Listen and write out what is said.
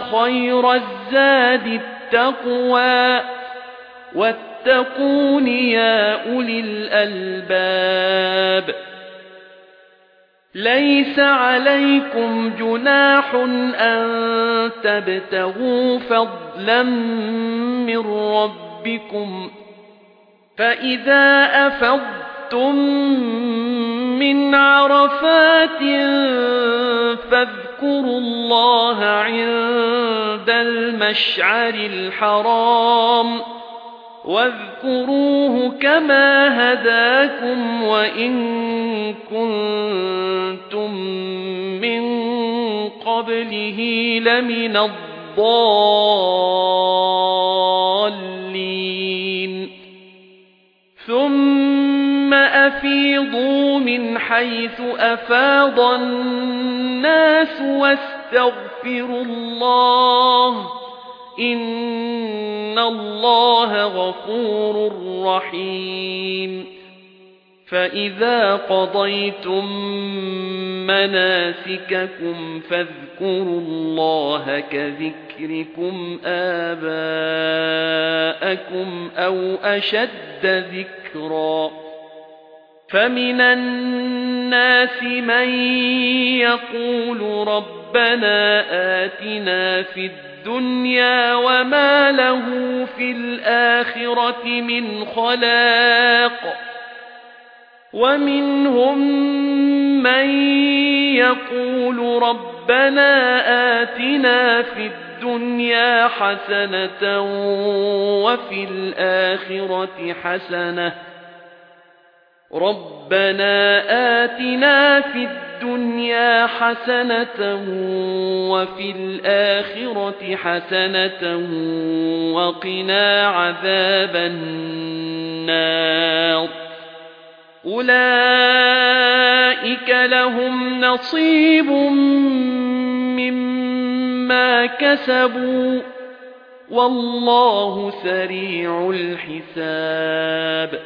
خير الزاد التقوى واتقون يا أولي الألباب ليس عليكم جناح أن تبتغوا فضلا من ربكم فإذا أفضتم من عرفات فاذكروا الله عند المشعر الحرام واذكروه كما هداكم وإن كنتم من قبله لمن الضالين. ثم أفيضوا من حيث أفاض الناس واستغفروا الله إن الله غفور رحيم. فإذا قضيتم مناسككم فاذكروا الله كذكركم آباءكم أو أشد ذكرا. فمن الناس من يقول ربنا آتنا في الدنيا وما له في الآخرة من خلاق ومنهم من يقول ربنا آتنا في الدنيا حسنة وفي الآخرة حسنة ربنا آتنا في الدنيا حسنة وفي الآخرة حسنة وقنا عذاب النار. أولئك لهم نصيب مما كسبوا والله سريع الحساب.